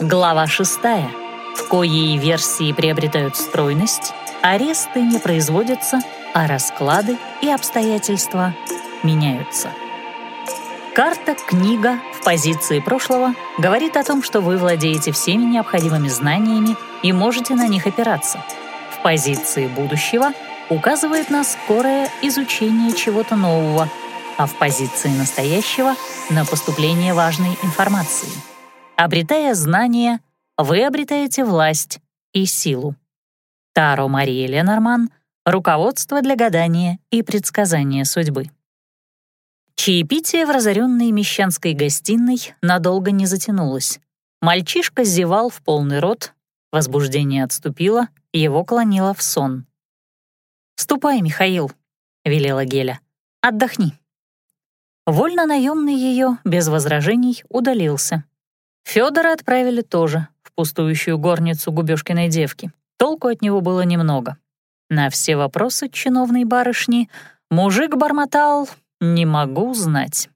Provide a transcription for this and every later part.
Глава 6, в коей версии приобретают стройность, аресты не производятся, а расклады и обстоятельства меняются. Карта «Книга» в позиции прошлого говорит о том, что вы владеете всеми необходимыми знаниями и можете на них опираться. В позиции будущего указывает на скорое изучение чего-то нового, а в позиции настоящего — на поступление важной информации. Обретая знания, вы обретаете власть и силу. Таро Мария Ленорман — руководство для гадания и предсказания судьбы. Чаепитие в разоренной мещанской гостиной надолго не затянулось. Мальчишка зевал в полный рот, возбуждение отступило, его клонило в сон. «Ступай, Михаил», — велела Геля, — «отдохни». Вольно наемный ее, без возражений, удалился. Федора отправили тоже в пустующую горницу Губёшкиной девки. Толку от него было немного. На все вопросы чиновной барышни мужик бормотал «не могу знать».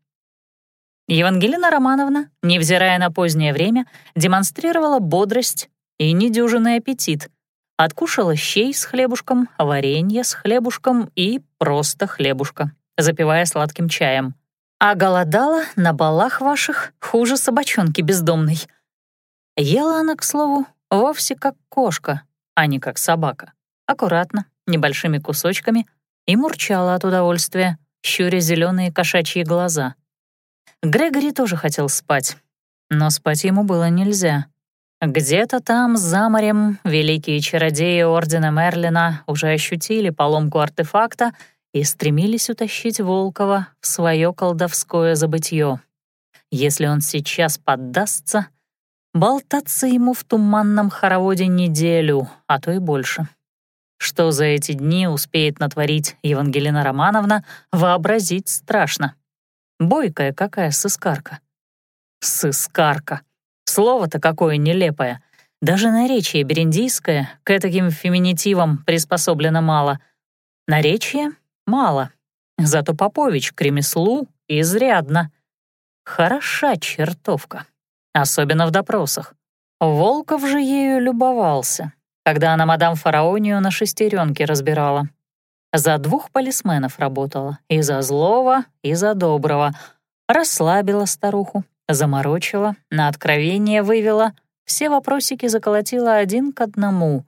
Евангелина Романовна, невзирая на позднее время, демонстрировала бодрость и недюжинный аппетит. Откушала щей с хлебушком, варенье с хлебушком и просто хлебушка, запивая сладким чаем а голодала на балах ваших хуже собачонки бездомной. Ела она, к слову, вовсе как кошка, а не как собака. Аккуратно, небольшими кусочками, и мурчала от удовольствия, щуря зеленые кошачьи глаза. Грегори тоже хотел спать, но спать ему было нельзя. Где-то там, за морем, великие чародеи Ордена Мерлина уже ощутили поломку артефакта — и стремились утащить Волкова в свое колдовское забытье. Если он сейчас поддастся, болтаться ему в туманном хороводе неделю, а то и больше. Что за эти дни успеет натворить Евангелина Романовна, вообразить страшно. Бойкая какая сыскарка. Сыскарка. Слово-то какое нелепое. Даже наречие бериндийское к таким феминитивам приспособлено мало. Наречие Мало. Зато Попович к ремеслу изрядно. Хороша чертовка. Особенно в допросах. Волков же ею любовался, когда она мадам Фараонию на шестеренке разбирала. За двух полисменов работала, и за злого, и за доброго. Расслабила старуху, заморочила, на откровение вывела, все вопросики заколотила один к одному.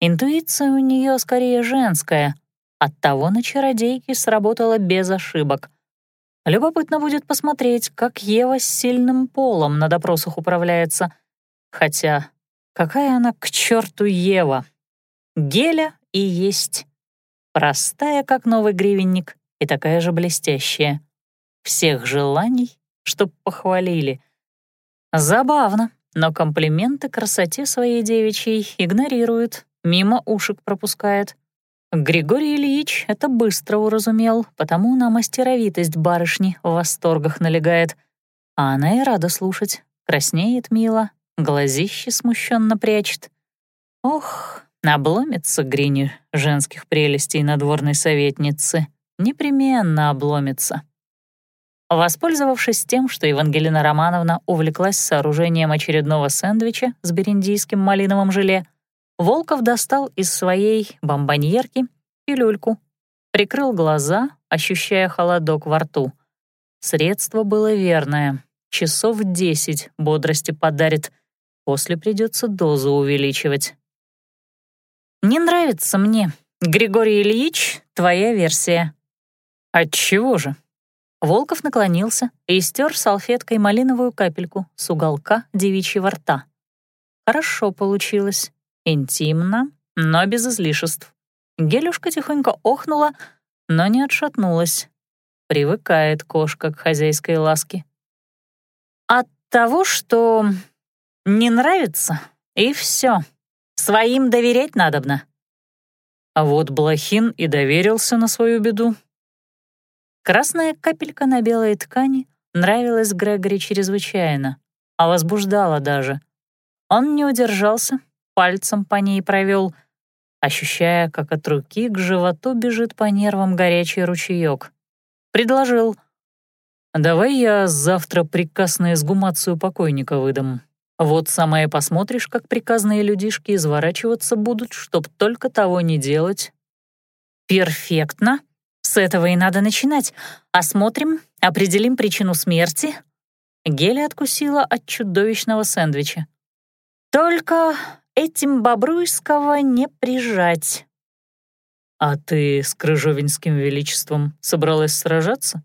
Интуиция у нее скорее женская — Оттого на чародейке сработало без ошибок. Любопытно будет посмотреть, как Ева с сильным полом на допросах управляется. Хотя, какая она к черту Ева? Геля и есть. Простая, как новый гривенник, и такая же блестящая. Всех желаний, чтоб похвалили. Забавно, но комплименты красоте своей девичьей игнорирует, мимо ушек пропускает. Григорий Ильич это быстро уразумел, потому на мастеровитость барышни в восторгах налегает. А она и рада слушать, краснеет мило, глазище смущенно прячет. Ох, обломится Грини женских прелестей надворной советницы. Непременно обломится. Воспользовавшись тем, что Евангелина Романовна увлеклась сооружением очередного сэндвича с бериндийским малиновым желе, Волков достал из своей бомбоньерки пилюльку, прикрыл глаза, ощущая холодок во рту. Средство было верное. Часов десять бодрости подарит. После придется дозу увеличивать. «Не нравится мне, Григорий Ильич, твоя версия». «Отчего же?» Волков наклонился и стер салфеткой малиновую капельку с уголка девичьего рта. Хорошо получилось. Интимно, но без излишеств. Гелюшка тихонько охнула, но не отшатнулась. Привыкает кошка к хозяйской ласке. От того, что не нравится, и все. Своим доверять надобно. А вот Блохин и доверился на свою беду. Красная капелька на белой ткани нравилась Грегори чрезвычайно, а возбуждала даже. Он не удержался пальцем по ней провел, ощущая, как от руки к животу бежит по нервам горячий ручеёк. Предложил. «Давай я завтра приказ на изгумацию покойника выдам. Вот самое посмотришь, как приказные людишки изворачиваться будут, чтоб только того не делать. Перфектно. С этого и надо начинать. Осмотрим, определим причину смерти. Геля откусила от чудовищного сэндвича. Только этим Бобруйского не прижать. «А ты с Крыжовинским величеством собралась сражаться?»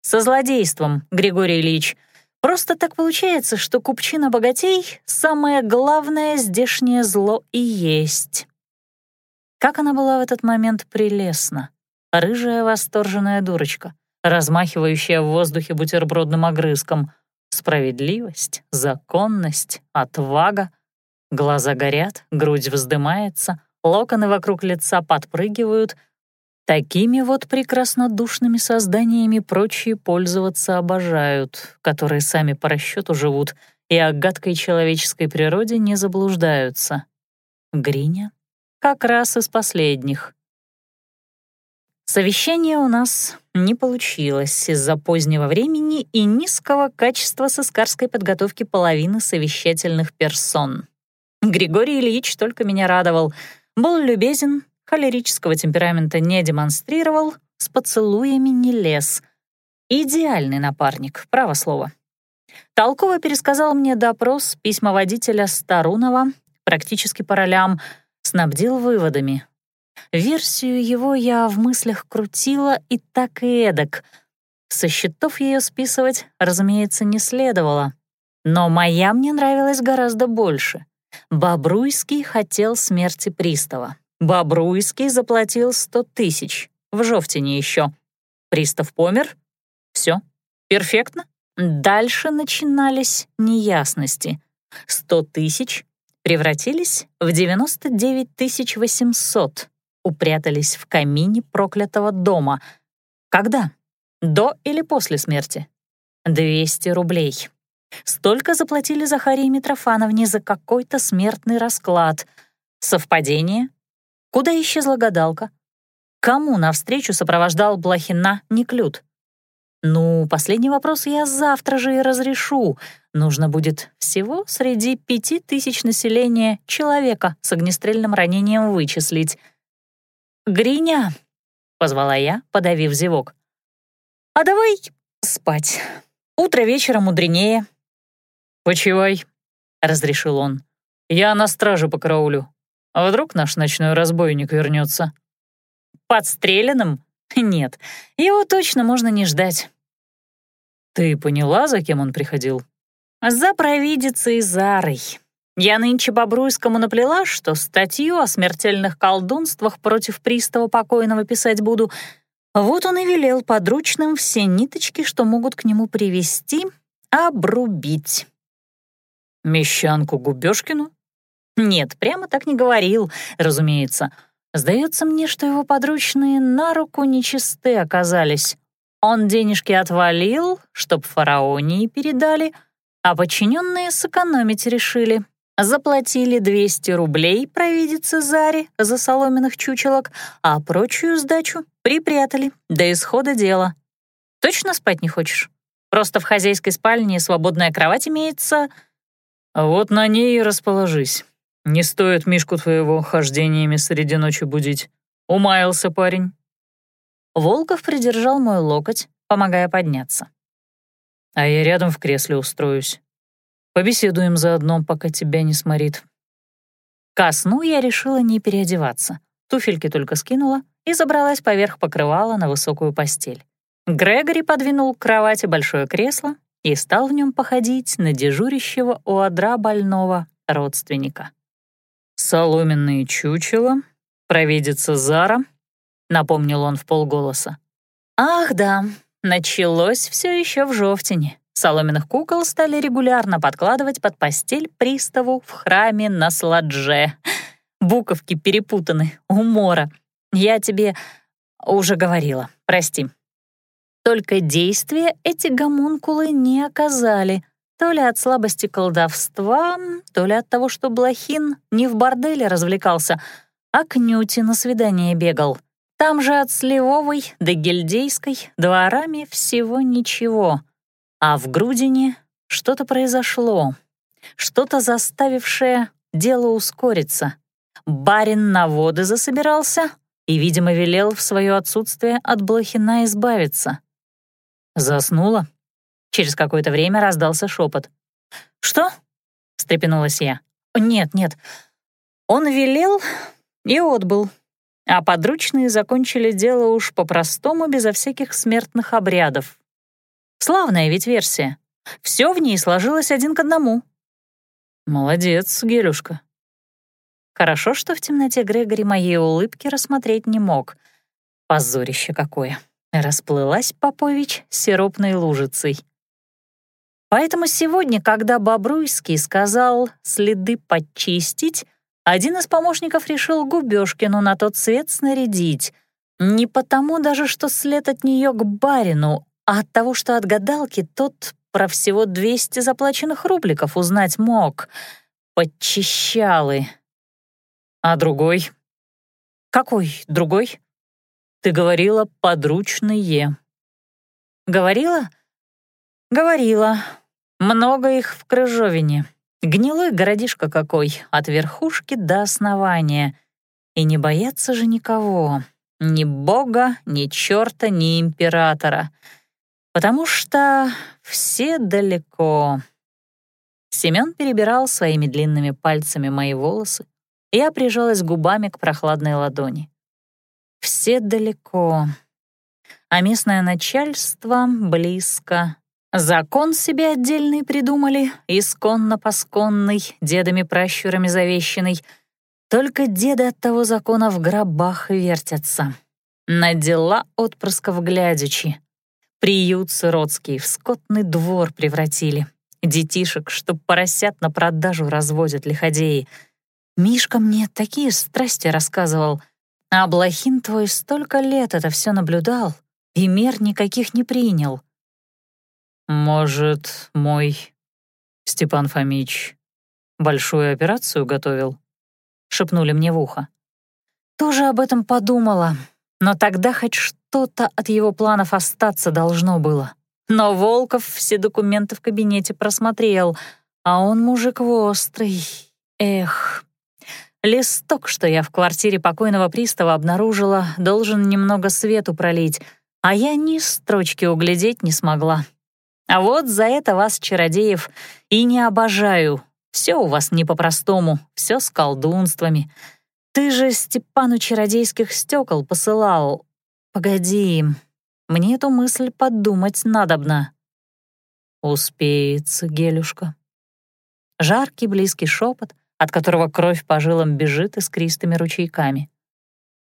«Со злодейством, Григорий Ильич. Просто так получается, что купчина-богатей — самое главное здешнее зло и есть». Как она была в этот момент прелестна. Рыжая восторженная дурочка, размахивающая в воздухе бутербродным огрызком. Справедливость, законность, отвага. Глаза горят, грудь вздымается — локоны вокруг лица подпрыгивают. Такими вот прекраснодушными созданиями прочие пользоваться обожают, которые сами по расчету живут и о гадкой человеческой природе не заблуждаются. Гриня как раз из последних. Совещание у нас не получилось из-за позднего времени и низкого качества сыскарской подготовки половины совещательных персон. Григорий Ильич только меня радовал — был любезен, холерического темперамента не демонстрировал, с поцелуями не лез. Идеальный напарник, право слово. Толково пересказал мне допрос письма водителя Старунова, практически по ролям, снабдил выводами. Версию его я в мыслях крутила и так и эдак. Со счетов ее списывать, разумеется, не следовало. Но моя мне нравилась гораздо больше. Бобруйский хотел смерти пристава. Бобруйский заплатил сто тысяч. В Жовтине еще. Пристав помер. Все. Перфектно. Дальше начинались неясности. Сто тысяч превратились в девяносто девять тысяч восемьсот. Упрятались в камине проклятого дома. Когда? До или после смерти? Двести рублей. Столько заплатили Захарии Митрофановне за какой-то смертный расклад. Совпадение? Куда исчезла гадалка? Кому навстречу сопровождал Блохина Неклюд? Ну, последний вопрос я завтра же и разрешу. Нужно будет всего среди пяти тысяч населения человека с огнестрельным ранением вычислить. «Гриня», — позвала я, подавив зевок. «А давай спать. Утро вечера мудренее, «Почивай», — разрешил он. «Я на страже по караулю. А вдруг наш ночной разбойник вернется? «Подстреленным? Нет, его точно можно не ждать». «Ты поняла, за кем он приходил?» «За провидицей Зарой. Я нынче Бобруйскому наплела, что статью о смертельных колдунствах против пристава покойного писать буду. Вот он и велел подручным все ниточки, что могут к нему привести, обрубить». Мещанку Губёшкину? Нет, прямо так не говорил, разумеется. Сдается мне, что его подручные на руку нечисты оказались. Он денежки отвалил, чтоб фараонии передали, а подчиненные сэкономить решили. Заплатили 200 рублей провидице Заре за соломенных чучелок, а прочую сдачу припрятали до исхода дела. Точно спать не хочешь? Просто в хозяйской спальне свободная кровать имеется — вот на ней и расположись. Не стоит Мишку твоего хождениями среди ночи будить. Умаялся парень». Волков придержал мой локоть, помогая подняться. «А я рядом в кресле устроюсь. Побеседуем заодно, пока тебя не сморит». Ко сну я решила не переодеваться. Туфельки только скинула и забралась поверх покрывала на высокую постель. Грегори подвинул к кровати большое кресло и стал в нем походить на дежурящего у одра больного родственника. «Соломенные чучела, провидица Зара», — напомнил он в полголоса. «Ах да, началось все еще в Жовтине. Соломенных кукол стали регулярно подкладывать под постель приставу в храме на Сладже. Буковки перепутаны, умора. Я тебе уже говорила, прости». Только действия эти гомункулы не оказали, то ли от слабости колдовства, то ли от того, что Блохин не в борделе развлекался, а к Нюте на свидание бегал. Там же от Сливовой до Гильдейской дворами всего ничего. А в Грудине что-то произошло. Что-то заставившее дело ускориться. Барин на воды засобирался и, видимо, велел в свое отсутствие от Блохина избавиться. Заснула. Через какое-то время раздался шепот. «Что?» — встрепенулась я. «Нет, нет. Он велел и отбыл. А подручные закончили дело уж по-простому, безо всяких смертных обрядов. Славная ведь версия. Все в ней сложилось один к одному». «Молодец, Гелюшка». Хорошо, что в темноте Грегори моей улыбки рассмотреть не мог. Позорище какое. Расплылась Попович сиропной лужицей. Поэтому сегодня, когда Бобруйский сказал следы подчистить, один из помощников решил Губёшкину на тот свет снарядить. Не потому даже, что след от нее к барину, а от того, что от гадалки тот про всего 200 заплаченных рубликов узнать мог. Подчищалы. А другой? Какой другой? Ты говорила «подручные». Говорила? Говорила. Много их в Крыжовине. Гнилой городишко какой, от верхушки до основания. И не боятся же никого. Ни бога, ни черта, ни императора. Потому что все далеко. Семён перебирал своими длинными пальцами мои волосы. Я прижалась губами к прохладной ладони. Все далеко. А местное начальство близко. Закон себе отдельный придумали, исконно-посконный, дедами-пращурами завещанный. Только деды от того закона в гробах вертятся. На дела отпрысков глядячи. Приют сиротский в скотный двор превратили. Детишек, чтоб поросят на продажу разводят лиходеи. Мишка мне такие страсти рассказывал, а Блохин твой столько лет это все наблюдал и мер никаких не принял. «Может, мой Степан Фомич большую операцию готовил?» — шепнули мне в ухо. Тоже об этом подумала, но тогда хоть что-то от его планов остаться должно было. Но Волков все документы в кабинете просмотрел, а он мужик острый. Эх, листок, что я в квартире покойного пристава обнаружила, должен немного свету пролить, а я ни строчки углядеть не смогла. А вот за это вас, чародеев, и не обожаю. Все у вас не по-простому, все с колдунствами. Ты же Степану чародейских стекол посылал. Погоди, мне эту мысль подумать надобно. Успеется, Гелюшка. Жаркий близкий шепот, от которого кровь по жилам бежит искристыми ручейками.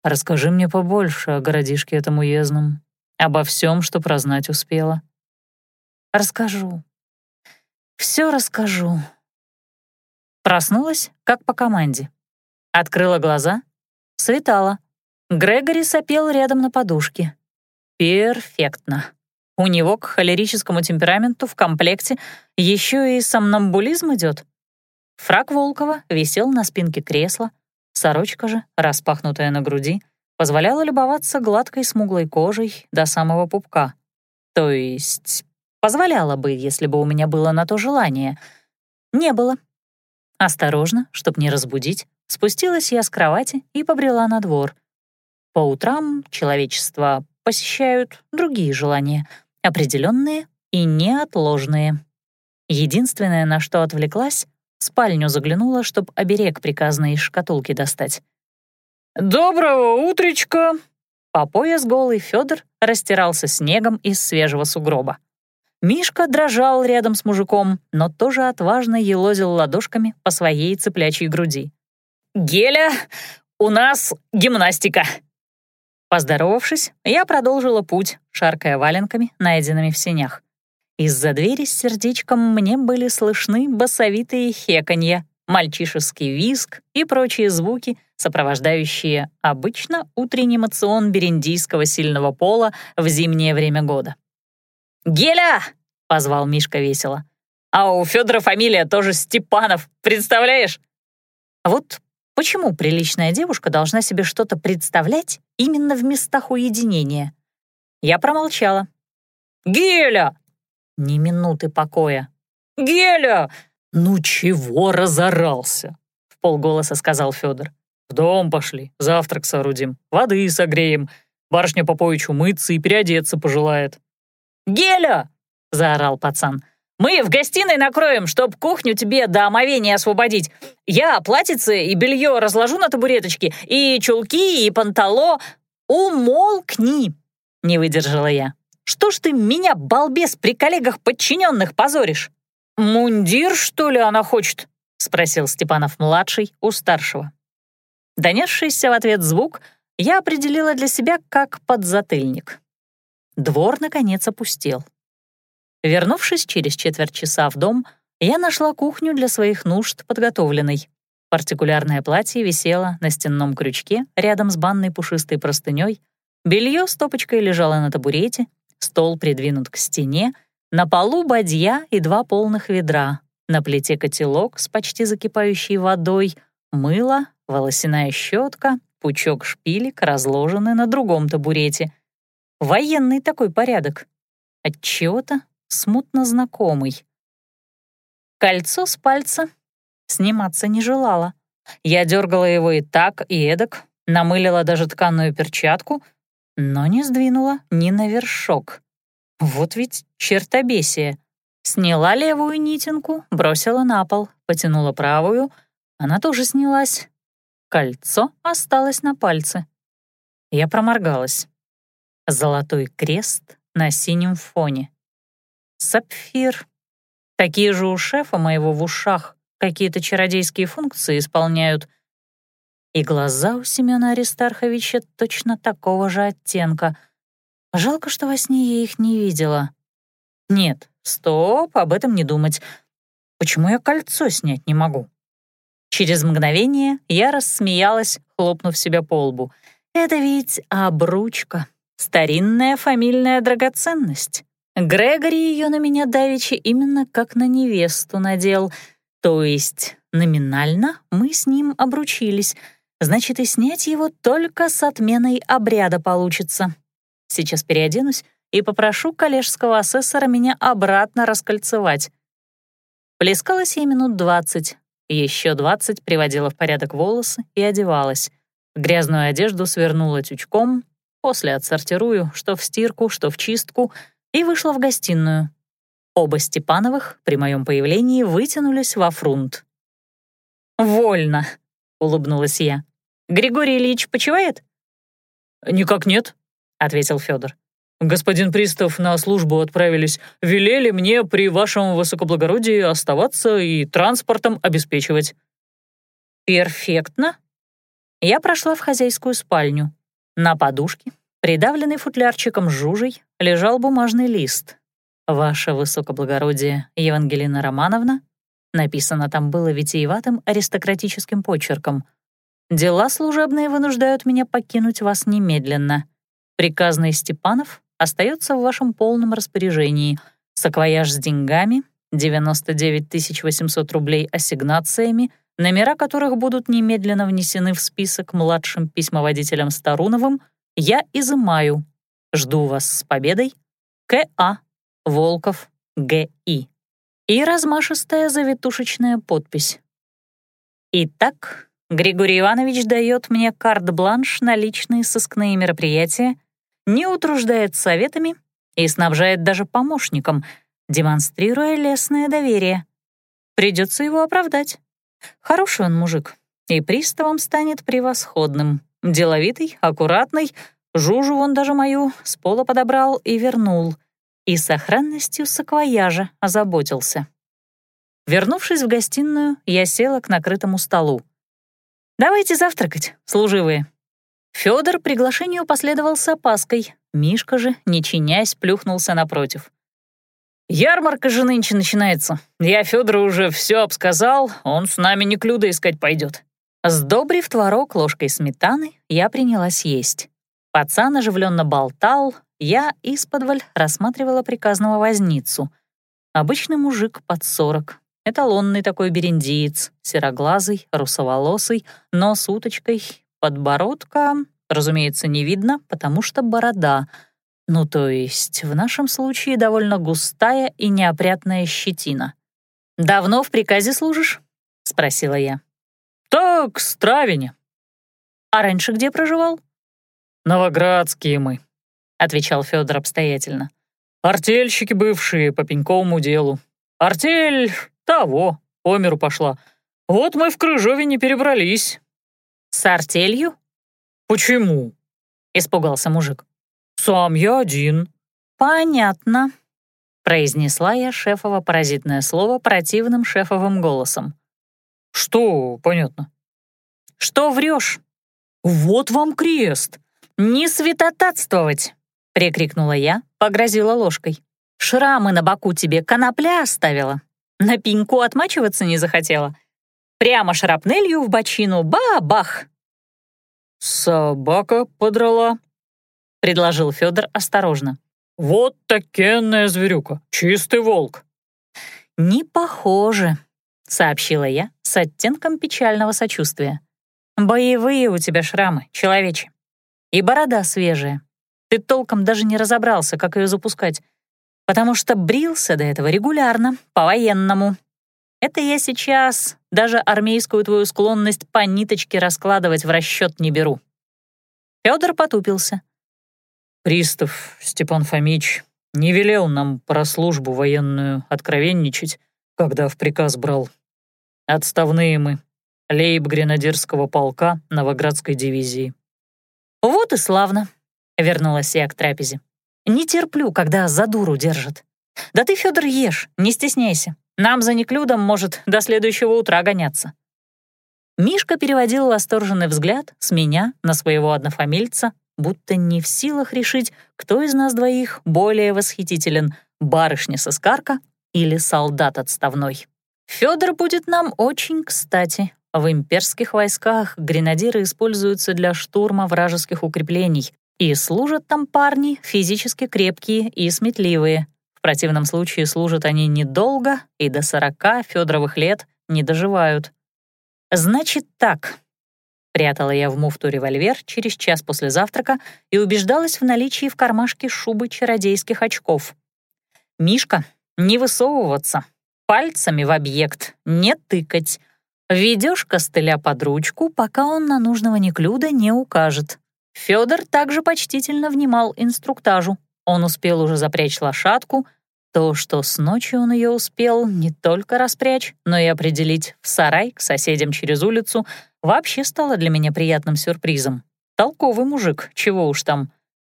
Расскажи мне побольше о городишке этом уездном, обо всем, что прознать успела. Расскажу. Все расскажу. Проснулась, как по команде. Открыла глаза. Светало. Грегори сопел рядом на подушке. Перфектно. У него к холерическому темпераменту в комплекте еще и сомнамбулизм идет. Фрак Волкова висел на спинке кресла, сорочка же, распахнутая на груди, позволяла любоваться гладкой смуглой кожей до самого пупка. То есть Позволяла бы, если бы у меня было на то желание. Не было. Осторожно, чтоб не разбудить, спустилась я с кровати и побрела на двор. По утрам человечество посещают другие желания, определенные и неотложные. Единственное, на что отвлеклась, в спальню заглянула, чтоб оберег приказанный из шкатулки достать. «Доброго утречка!» По пояс голый Федор растирался снегом из свежего сугроба. Мишка дрожал рядом с мужиком, но тоже отважно елозил ладошками по своей цыплячьей груди. «Геля, у нас гимнастика!» Поздоровавшись, я продолжила путь, шаркая валенками, найденными в сенях. Из-за двери с сердечком мне были слышны басовитые хеканья, мальчишеский визг и прочие звуки, сопровождающие обычно утренний мацион бериндийского сильного пола в зимнее время года. «Геля!» — позвал Мишка весело. «А у Федора фамилия тоже Степанов, представляешь?» Вот почему приличная девушка должна себе что-то представлять именно в местах уединения? Я промолчала. «Геля!» Ни минуты покоя. «Геля!» «Ну чего разорался?» — в полголоса сказал Федор. «В дом пошли, завтрак соорудим, воды согреем. Барышня Попович умыться и переодеться пожелает». «Геля!» — заорал пацан. «Мы в гостиной накроем, чтоб кухню тебе до омовения освободить. Я платьице и белье разложу на табуреточке, и чулки, и пантало. Умолкни!» — не выдержала я. «Что ж ты меня, балбес, при коллегах подчиненных позоришь?» «Мундир, что ли, она хочет?» — спросил Степанов-младший у старшего. Донесшийся в ответ звук я определила для себя как подзатыльник. Двор, наконец, опустел. Вернувшись через четверть часа в дом, я нашла кухню для своих нужд подготовленной. Партикулярное платье висело на стенном крючке рядом с банной пушистой простыней, белье стопочкой лежало на табурете, стол придвинут к стене, на полу бадья и два полных ведра, на плите котелок с почти закипающей водой, мыло, волосяная щетка, пучок шпилек разложены на другом табурете — Военный такой порядок. Отчего-то смутно знакомый. Кольцо с пальца сниматься не желала. Я дергала его и так, и эдак, намылила даже тканую перчатку, но не сдвинула ни на вершок. Вот ведь чертобесие. Сняла левую нитинку, бросила на пол, потянула правую, она тоже снялась. Кольцо осталось на пальце. Я проморгалась. Золотой крест на синем фоне. Сапфир. Такие же у шефа моего в ушах какие-то чародейские функции исполняют. И глаза у Семёна Аристарховича точно такого же оттенка. Жалко, что во сне я их не видела. Нет, стоп, об этом не думать. Почему я кольцо снять не могу? Через мгновение я рассмеялась, хлопнув себя по лбу. Это ведь обручка. Старинная фамильная драгоценность. Грегори ее на меня давеча именно как на невесту надел. То есть номинально мы с ним обручились. Значит, и снять его только с отменой обряда получится. Сейчас переоденусь и попрошу коллежского асессора меня обратно раскольцевать. Плескалась я минут двадцать. Еще двадцать приводила в порядок волосы и одевалась. Грязную одежду свернула тючком, После отсортирую, что в стирку, что в чистку, и вышла в гостиную. Оба Степановых при моем появлении вытянулись во фрунт. «Вольно», — улыбнулась я. «Григорий Ильич почивает?» «Никак нет», — ответил Федор. «Господин пристав на службу отправились. Велели мне при вашем высокоблагородии оставаться и транспортом обеспечивать». «Перфектно». Я прошла в хозяйскую спальню. На подушке, придавленный футлярчиком жужей, лежал бумажный лист. «Ваше высокоблагородие Евангелина Романовна» написано там было витиеватым аристократическим почерком. «Дела служебные вынуждают меня покинуть вас немедленно. Приказный Степанов остается в вашем полном распоряжении. Саквояж с деньгами, 99 800 рублей ассигнациями — номера которых будут немедленно внесены в список младшим письмоводителем Старуновым, я изымаю. Жду вас с победой. К.А. Волков Г.И. И размашистая завитушечная подпись. Итак, Григорий Иванович дает мне карт-бланш на личные сыскные мероприятия, не утруждает советами и снабжает даже помощником, демонстрируя лесное доверие. Придется его оправдать. Хороший он мужик, и приставом станет превосходным. Деловитый, аккуратный, жужу он даже мою с пола подобрал и вернул. И сохранностью саквояжа озаботился. Вернувшись в гостиную, я села к накрытому столу. «Давайте завтракать, служивые». Фёдор приглашению последовал с опаской. Мишка же, не чинясь, плюхнулся напротив. Ярмарка же нынче начинается. Я Федору уже все обсказал, он с нами не клюда искать пойдет. Сдобрив творог ложкой сметаны, я принялась есть. Пацан оживленно болтал, я исподволь рассматривала приказного возницу. Обычный мужик под сорок, эталонный такой бериндиец, сероглазый, русоволосый, но с уточкой, подбородка, разумеется, не видно, потому что борода — ну, то есть, в нашем случае довольно густая и неопрятная щетина. «Давно в приказе служишь?» — спросила я. «Так, с травени». «А раньше где проживал?» «Новоградские мы», — отвечал Федор обстоятельно. «Артельщики бывшие по пеньковому делу. Артель того, по миру пошла. Вот мы в Крыжове не перебрались». «С артелью?» «Почему?» — испугался мужик. «Сам я один». «Понятно», — произнесла я шефово паразитное слово противным шефовым голосом. «Что понятно?» «Что врешь?» «Вот вам крест!» «Не святотатствовать!» — прикрикнула я, погрозила ложкой. «Шрамы на боку тебе конопля оставила? На пеньку отмачиваться не захотела? Прямо шрапнелью в бочину, ба-бах!» «Собака подрала», — предложил Федор осторожно. «Вот такенная зверюка, чистый волк». «Не похоже», — сообщила я с оттенком печального сочувствия. «Боевые у тебя шрамы, человече. И борода свежая. Ты толком даже не разобрался, как ее запускать, потому что брился до этого регулярно, по-военному. Это я сейчас даже армейскую твою склонность по ниточке раскладывать в расчет не беру». Федор потупился. «Пристав Степан Фомич не велел нам про службу военную откровенничать, когда в приказ брал. Отставные мы, лейб-гренадерского полка Новоградской дивизии. «Вот и славно», — вернулась я к трапезе. «Не терплю, когда за дуру держат. Да ты, Федор, ешь, не стесняйся. Нам за неклюдом может до следующего утра гоняться». Мишка переводил восторженный взгляд с меня на своего однофамильца, будто не в силах решить, кто из нас двоих более восхитителен — барышня со скарка или солдат отставной. Федор будет нам очень кстати, в имперских войсках гренадиры используются для штурма вражеских укреплений, и служат там парни физически крепкие и сметливые. В противном случае служат они недолго и до сорока Федоровых лет не доживают. «Значит так», — прятала я в муфту револьвер через час после завтрака и убеждалась в наличии в кармашке шубы чародейских очков. «Мишка, не высовываться, пальцами в объект не тыкать, Ведешь костыля под ручку, пока он на нужного неклюда не укажет. Федор также почтительно внимал инструктажу. Он успел уже запрячь лошадку. То, что с ночи он ее успел не только распрячь, но и определить в сарай к соседям через улицу, вообще стало для меня приятным сюрпризом. Толковый мужик, чего уж там.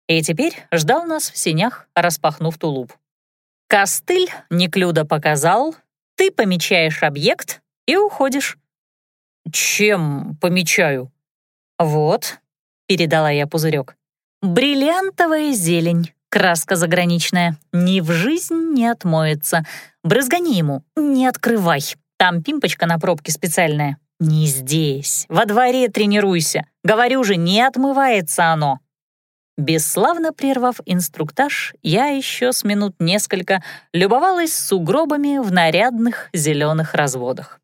И теперь ждал нас в сенях, распахнув тулуп. Костыль Неклюда показал, ты помечаешь объект и уходишь. «Чем помечаю?» «Вот», — передала я пузырек. «Бриллиантовая зелень, краска заграничная, ни в жизнь не отмоется. Брызгани ему, не открывай, там пимпочка на пробке специальная. Не здесь, во дворе тренируйся, говорю же, не отмывается оно». Бесславно прервав инструктаж, я еще с минут несколько любовалась сугробами в нарядных зеленых разводах.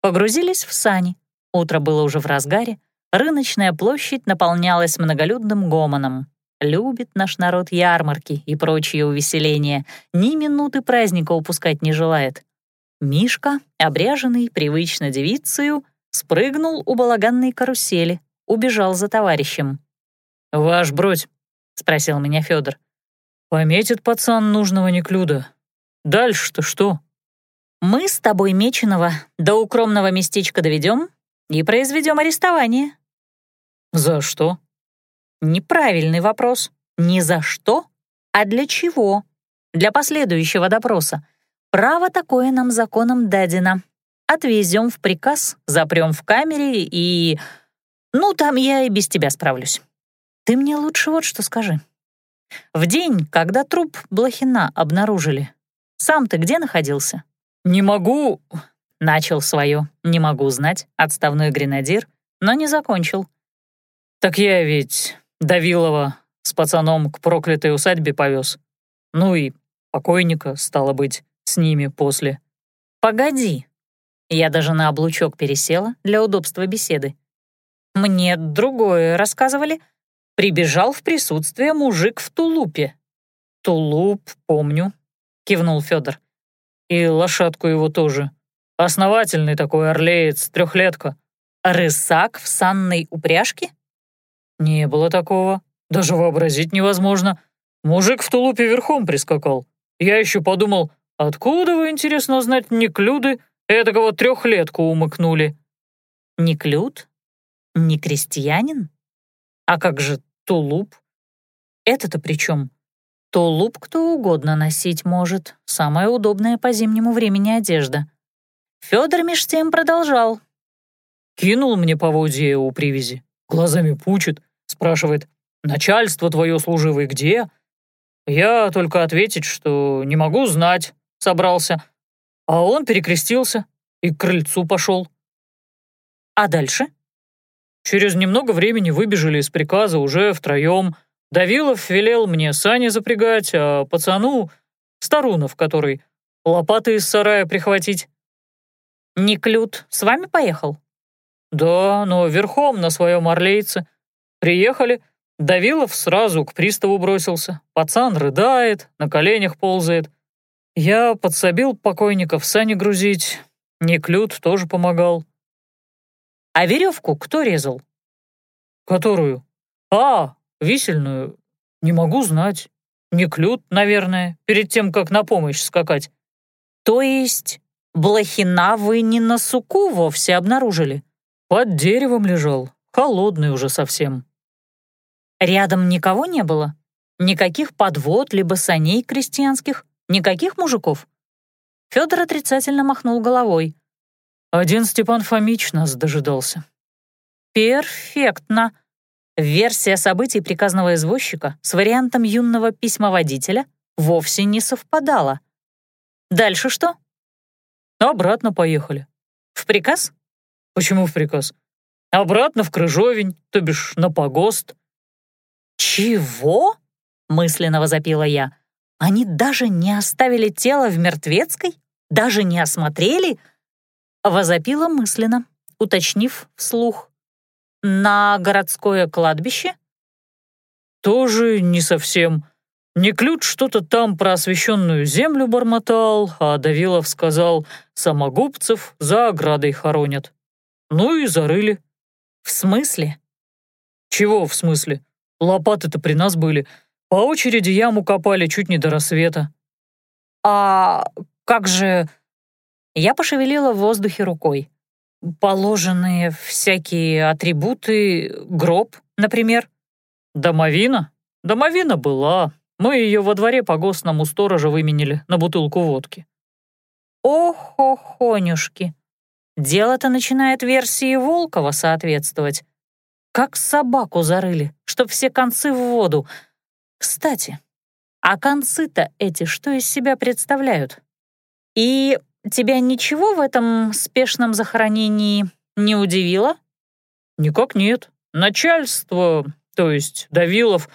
Погрузились в сани. Утро было уже в разгаре. Рыночная площадь наполнялась многолюдным гомоном. Любит наш народ ярмарки и прочие увеселения. Ни минуты праздника упускать не желает. Мишка, обряженный привычно девицею, спрыгнул у балаганной карусели, убежал за товарищем. «Ваш бродь», — спросил меня Федор. «Пометит пацан нужного неклюда. Дальше-то что?» Мы с тобой Меченого до укромного местечка доведем и произведем арестование». «За что?» «Неправильный вопрос. Не за что, а для чего? Для последующего допроса. Право такое нам законом дадено. Отвезем в приказ, запрем в камере и... Ну, там я и без тебя справлюсь. Ты мне лучше вот что скажи. В день, когда труп Блохина обнаружили, сам ты где находился?» «Не могу...» — начал свое «не могу знать» отставной гренадир, но не закончил. «Так я ведь Давилова с пацаном к проклятой усадьбе повез. Ну и покойника, стало быть, с ними после». «Погоди». Я даже на облучок пересела для удобства беседы. Мне другое рассказывали. Прибежал в присутствие мужик в тулупе. «Тулуп, помню», — кивнул Федор. И лошадку его тоже. Основательный такой орлеец, трехлетка. Рысак в санной упряжке? Не было такого. Даже вообразить невозможно. Мужик в тулупе верхом прискакал. Я еще подумал, откуда вы, интересно знать, неклюды этакого трехлетку умыкнули? Неклюд? Не крестьянин? А как же тулуп? Это-то при чем? Тулуп кто угодно носить может. Самая удобная по зимнему времени одежда. Федор меж тем продолжал. Кинул мне поводье у привязи, глазами пучит, спрашивает, «Начальство твое служивое где?» Я только ответить, что не могу знать, собрался. А он перекрестился и к крыльцу пошел. А дальше? Через немного времени выбежали из приказа уже втроем. Давилов велел мне сани запрягать, а пацану, Старунов, который, лопаты из сарая прихватить. Неклюд с вами поехал? Да, но верхом на своем орлейце. Приехали, Давилов сразу к приставу бросился. Пацан рыдает, на коленях ползает. Я подсобил покойников сани грузить. Неклюд тоже помогал. А веревку кто резал? Которую? А, висельную. Не могу знать. Неклюд, наверное, перед тем, как на помощь скакать. То есть Блохина вы не на суку вовсе обнаружили? Под деревом лежал, холодный уже совсем. Рядом никого не было? Никаких подвод либо саней крестьянских? Никаких мужиков? Федор отрицательно махнул головой. Один Степан Фомич нас дожидался. Перфектно. Версия событий приказного извозчика с вариантом юного письмоводителя вовсе не совпадала. Дальше что? Обратно поехали. В приказ? Почему в приказ? Обратно в Крыжовень, то бишь на погост. Чего? Мысленно возопила я. Они даже не оставили тело в мертвецкой? Даже не осмотрели? Возопила мысленно, уточнив вслух. На городское кладбище? Тоже не совсем. Неклюд что-то там про освященную землю бормотал, а Давилов сказал, самогубцев за оградой хоронят. Ну и зарыли. В смысле? Чего в смысле? Лопаты-то при нас были. По очереди яму копали чуть не до рассвета. А как же... Я пошевелила в воздухе рукой. Положенные всякие атрибуты, гроб, например. Домовина? Домовина была, мы ее во дворе по гостному сторожа выменили на бутылку водки. Ох-охонюшки. Дело-то начинает версии Волкова соответствовать. Как собаку зарыли, чтоб все концы в воду. Кстати, а концы-то эти что из себя представляют? И тебя ничего в этом спешном захоронении не удивило? Никак нет. Начальство, то есть Давилов,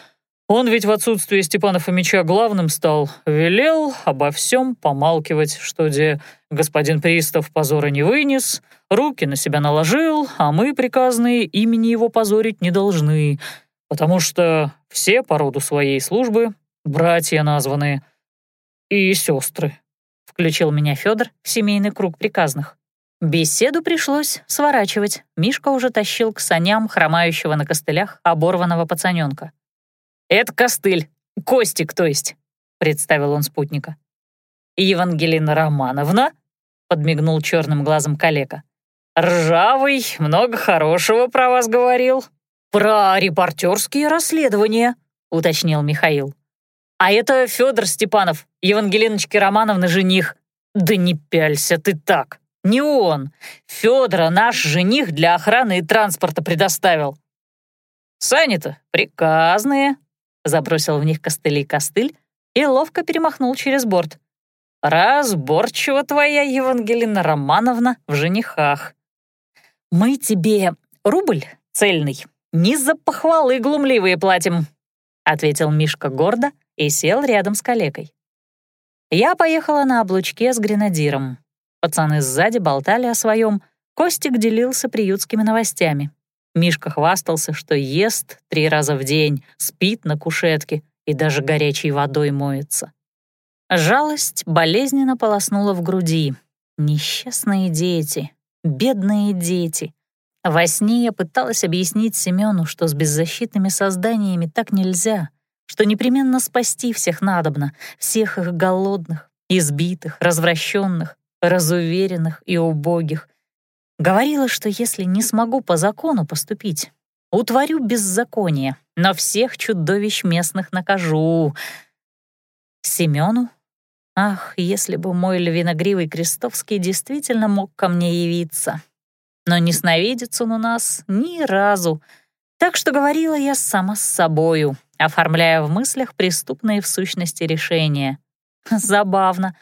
он ведь в отсутствие Степана Фомича главным стал, велел обо всем помалкивать, что где господин пристав позора не вынес, руки на себя наложил, а мы, приказные, имени его позорить не должны, потому что все по роду своей службы братья названные и сестры. Включил меня Федор в семейный круг приказных. Беседу пришлось сворачивать. Мишка уже тащил к саням хромающего на костылях оборванного пацаненка. «Это костыль. Костик, то есть», — представил он спутника. «Евангелина Романовна», — подмигнул черным глазом калека. «Ржавый, много хорошего про вас говорил». «Про репортерские расследования», — уточнил Михаил. «А это Федор Степанов, Евангелиночки Романовны жених». «Да не пялься ты так, не он. Федора наш жених для охраны и транспорта предоставил». «Сани-то приказные», забросил в них костыли костыль и ловко перемахнул через борт. «Разборчива твоя, Евангелина Романовна, в женихах. Мы тебе рубль цельный не за похвалы глумливые платим», ответил Мишка гордо и сел рядом с калекой. Я поехала на облучке с гренадиром. Пацаны сзади болтали о своем, Костик делился приютскими новостями. Мишка хвастался, что ест три раза в день, спит на кушетке и даже горячей водой моется. Жалость болезненно полоснула в груди. Несчастные дети, бедные дети. Во сне я пыталась объяснить Семену, что с беззащитными созданиями так нельзя, что непременно спасти всех надобно, всех их голодных, избитых, развращенных, разуверенных и убогих. Говорила, что если не смогу по закону поступить, утворю беззаконие, но всех чудовищ местных накажу. Семену? Ах, если бы мой львиногривый Крестовский действительно мог ко мне явиться. Но не сновидится он у нас ни разу. Так что говорила я сама с собою, оформляя в мыслях преступные в сущности решения. Забавно,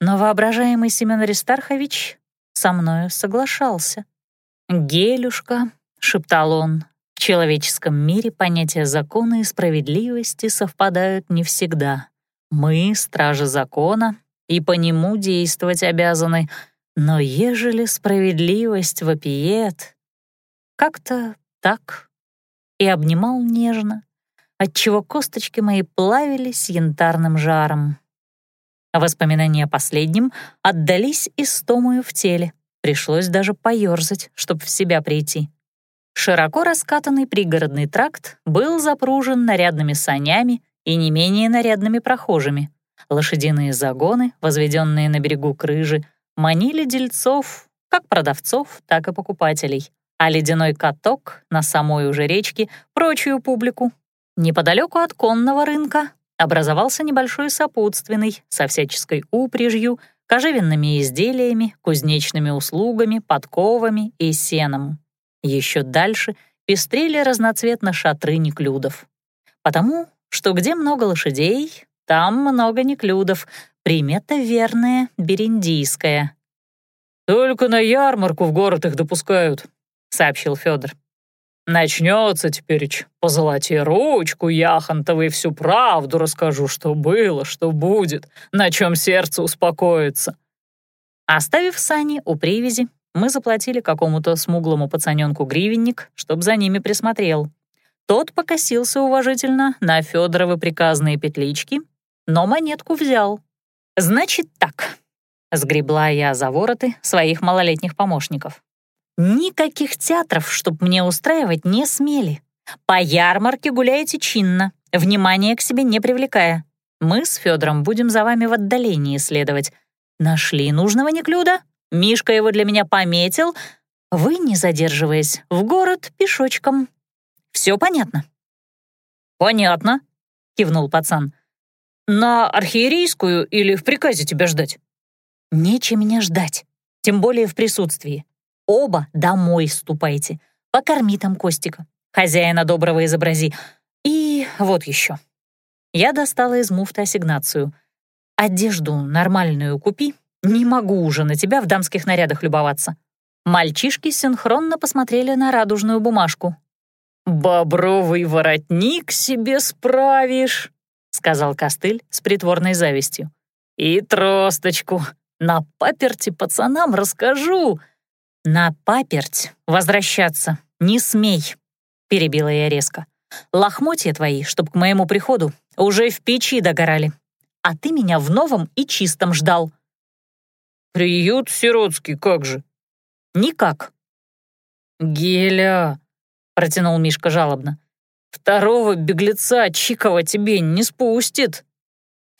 но воображаемый Семен Аристархович со мною соглашался. «Гелюшка», — шептал он, — «в человеческом мире понятия закона и справедливости совпадают не всегда. Мы — стражи закона, и по нему действовать обязаны, но ежели справедливость вопиет...» Как-то так. И обнимал нежно, отчего косточки мои плавились янтарным жаром. Воспоминания о последнем отдались истомую в теле. Пришлось даже поёрзать, чтобы в себя прийти. Широко раскатанный пригородный тракт был запружен нарядными санями и не менее нарядными прохожими. Лошадиные загоны, возведенные на берегу крыжи, манили дельцов, как продавцов, так и покупателей, а ледяной каток на самой уже речке — прочую публику. Неподалеку от конного рынка образовался небольшой сопутственный со всяческой упряжью, кожевенными изделиями, кузнечными услугами, подковами и сеном. Еще дальше пестрели разноцветно шатры неклюдов. Потому что где много лошадей, там много неклюдов, примета верная, бериндийская. «Только на ярмарку в город их допускают», — сообщил Федор. Начнется теперь, позолоти ручку Яхонтовой, всю правду расскажу, что было, что будет, на чем сердце успокоится». Оставив сани у привязи, мы заплатили какому-то смуглому пацаненку гривенник, чтоб за ними присмотрел. Тот покосился уважительно на Федоровы приказные петлички, но монетку взял. «Значит так», — сгребла я за вороты своих малолетних помощников. Никаких театров, чтоб мне устраивать, не смели. По ярмарке гуляете чинно, внимание к себе не привлекая. Мы с Федором будем за вами в отдалении следовать. Нашли нужного неклюда, Мишка его для меня пометил. Вы, не задерживаясь, в город пешочком. Все понятно?» «Понятно», — кивнул пацан. «На архиерейскую или в приказе тебя ждать?» «Нечем меня ждать, тем более в присутствии. Оба домой ступайте. Покорми там Костика. Хозяина доброго изобрази. И вот еще. Я достала из муфты ассигнацию. Одежду нормальную купи. Не могу уже на тебя в дамских нарядах любоваться. Мальчишки синхронно посмотрели на радужную бумажку. «Бобровый воротник себе справишь», — сказал Костыль с притворной завистью. «И тросточку. На паперти пацанам расскажу. «На паперть возвращаться не смей», — перебила я резко. «Лохмотья твои, чтоб к моему приходу, уже в печи догорали. А ты меня в новом и чистом ждал». «Приют сиротский, как же?» «Никак». «Геля», — протянул Мишка жалобно, «второго беглеца Чикова тебе не спустит».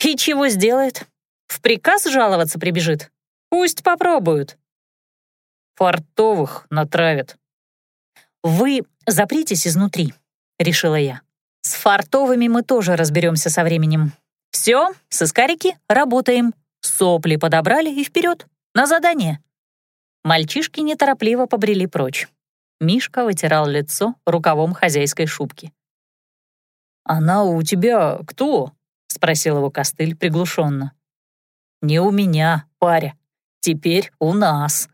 «И чего сделает? В приказ жаловаться прибежит? Пусть попробуют». Фартовых натравят. «Вы запритесь изнутри», — решила я. «С фартовыми мы тоже разберемся со временем. Все, сыскарики, работаем. Сопли подобрали и вперед, на задание». Мальчишки неторопливо побрели прочь. Мишка вытирал лицо рукавом хозяйской шубки. «Она у тебя кто?» — спросил его костыль приглушенно. «Не у меня, паря. Теперь у нас»,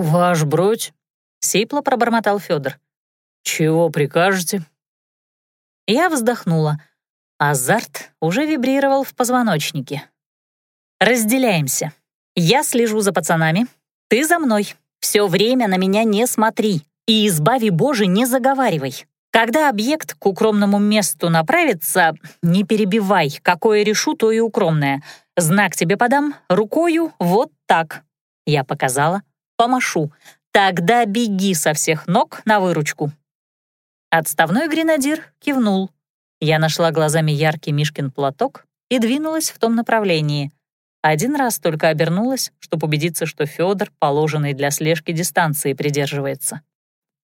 «Ваш бродь?» — сипло пробормотал Федор. «Чего прикажете?» Я вздохнула. Азарт уже вибрировал в позвоночнике. «Разделяемся. Я слежу за пацанами, ты за мной. Все время на меня не смотри и, избави Боже, не заговаривай. Когда объект к укромному месту направится, не перебивай, какое решу, то и укромное. Знак тебе подам, рукою вот так. Я показала, помашу. Тогда беги со всех ног на выручку. Отставной гренадир кивнул. Я нашла глазами яркий Мишкин платок и двинулась в том направлении. Один раз только обернулась, чтобы убедиться, что Федор положенной для слежки дистанции придерживается.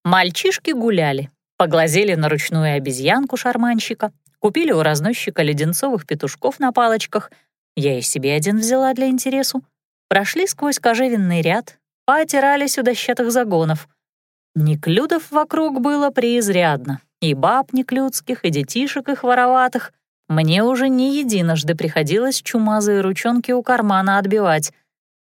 Мальчишки гуляли, поглазели на ручную обезьянку шарманщика, купили у разносчика леденцовых петушков на палочках, я и себе один взяла для интересу, прошли сквозь кожевенный ряд, поотирались у дощатых загонов. Неклюдов вокруг было преизрядно, и баб неклюдских, и детишек их вороватых. Мне уже не единожды приходилось чумазые ручонки у кармана отбивать.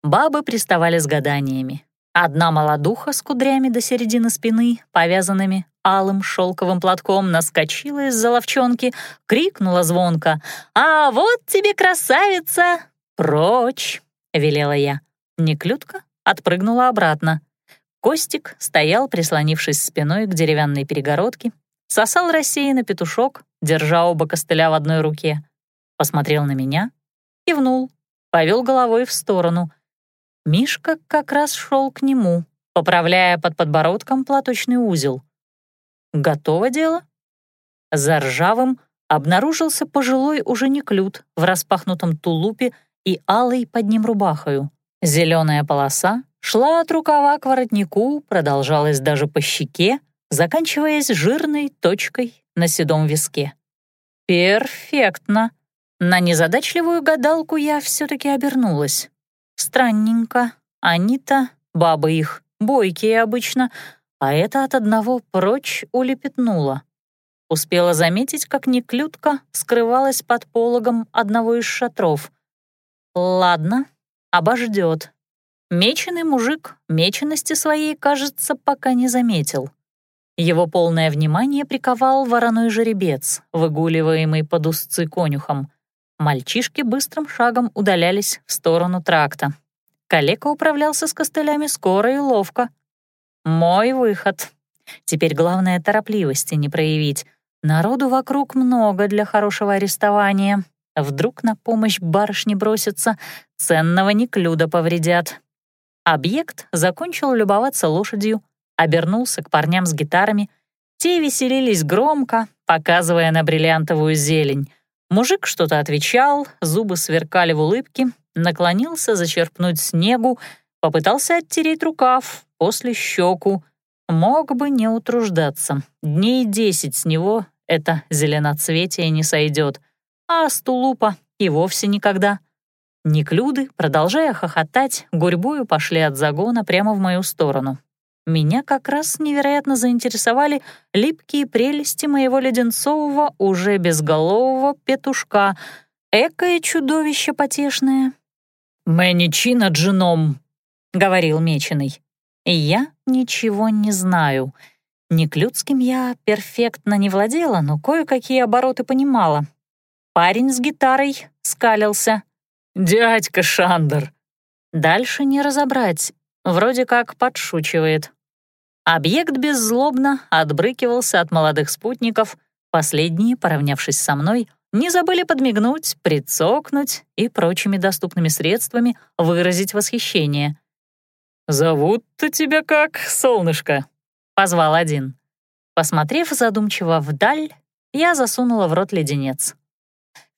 Бабы приставали с гаданиями. Одна молодуха с кудрями до середины спины, повязанными алым шелковым платком, наскочила из-за ловчонки, крикнула звонко «А вот тебе, красавица! Прочь!» — велела я. Неклюдка отпрыгнула обратно. Костик стоял, прислонившись спиной к деревянной перегородке, сосал рассеянно петушок, держа оба костыля в одной руке. Посмотрел на меня, кивнул, повел головой в сторону. Мишка как раз шел к нему, поправляя под подбородком платочный узел. Готово дело? За ржавым обнаружился пожилой уже неклюд в распахнутом тулупе и алой под ним рубахою. Зеленая полоса шла от рукава к воротнику, продолжалась даже по щеке, заканчиваясь жирной точкой на седом виске. Перфектно. На незадачливую гадалку я все-таки обернулась. Странненько. Они-то, бабы их, бойкие обычно, а это от одного прочь улепетнуло. Успела заметить, как неклюдка скрывалась под пологом одного из шатров. Ладно, обождет. Меченый мужик меченности своей, кажется, пока не заметил. Его полное внимание приковал вороной жеребец, выгуливаемый под узцы конюхом. Мальчишки быстрым шагом удалялись в сторону тракта. Калека управлялся с костылями скоро и ловко. «Мой выход. Теперь главное торопливости не проявить. Народу вокруг много для хорошего арестования. Вдруг на помощь барышне бросятся, ценного неклюда повредят. Объект закончил любоваться лошадью, обернулся к парням с гитарами. Те веселились громко, показывая на бриллиантовую зелень. Мужик что-то отвечал, зубы сверкали в улыбке, наклонился зачерпнуть снегу, попытался оттереть рукав, после щеку. Мог бы не утруждаться. Дней десять с него это зеленоцветие не сойдет, а с тулупа и вовсе никогда. Неклюды, продолжая хохотать, гурьбою пошли от загона прямо в мою сторону. Меня как раз невероятно заинтересовали липкие прелести моего леденцового, уже безголового петушка. Экое чудовище потешное. «Мэничина джином», — говорил Меченый. Я ничего не знаю. Неклюдским я перфектно не владела, но кое-какие обороты понимала. Парень с гитарой скалился. «Дядька Шандер!» Дальше не разобрать, вроде как подшучивает. Объект беззлобно отбрыкивался от молодых спутников, последние, поравнявшись со мной, не забыли подмигнуть, прицокнуть и прочими доступными средствами выразить восхищение. «Зовут-то тебя как, солнышко?» — позвал один. Посмотрев задумчиво вдаль, я засунула в рот леденец.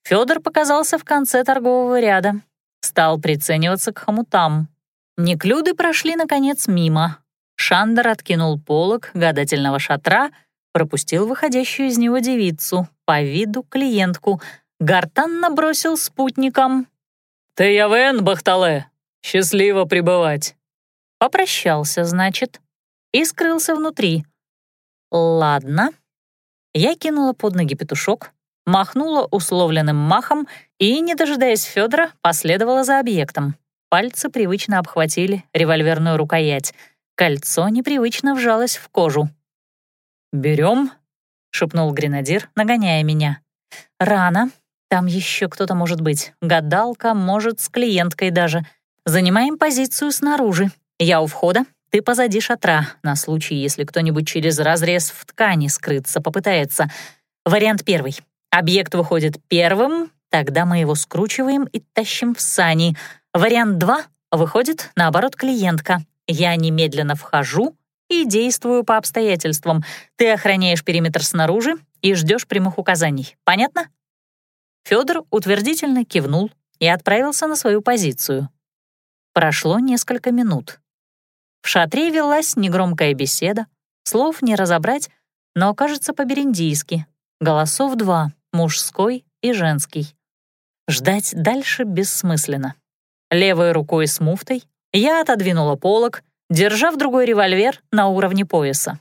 Федор показался в конце торгового ряда, стал прицениваться к хомутам. Неклюды прошли, наконец, мимо. Шандер откинул полог гадательного шатра, пропустил выходящую из него девицу, по виду клиентку, гортанно бросил спутникам. «Ты явен, Бахтале! Счастливо пребывать!» Попрощался, значит, и скрылся внутри. «Ладно». Я кинула под ноги петушок, махнула условленным махом и, не дожидаясь Федора, последовала за объектом. Пальцы привычно обхватили револьверную рукоять. Кольцо непривычно вжалось в кожу. «Берем?» — шепнул гренадир, нагоняя меня. «Рано. Там еще кто-то может быть. Гадалка, может, с клиенткой даже. Занимаем позицию снаружи. Я у входа, Ты позади шатра, на случай, если кто-нибудь через разрез в ткани скрыться попытается. Вариант первый. Объект выходит первым, тогда мы его скручиваем и тащим в сани. Вариант два. Выходит, наоборот, клиентка. Я немедленно вхожу и действую по обстоятельствам. Ты охраняешь периметр снаружи и ждешь прямых указаний. Понятно? Федор утвердительно кивнул и отправился на свою позицию. Прошло несколько минут. В шатре велась негромкая беседа, слов не разобрать, но, кажется, по-бериндийски. Голосов два — мужской и женский. Ждать дальше бессмысленно. Левой рукой с муфтой я отодвинула полок, держа в другой револьвер на уровне пояса.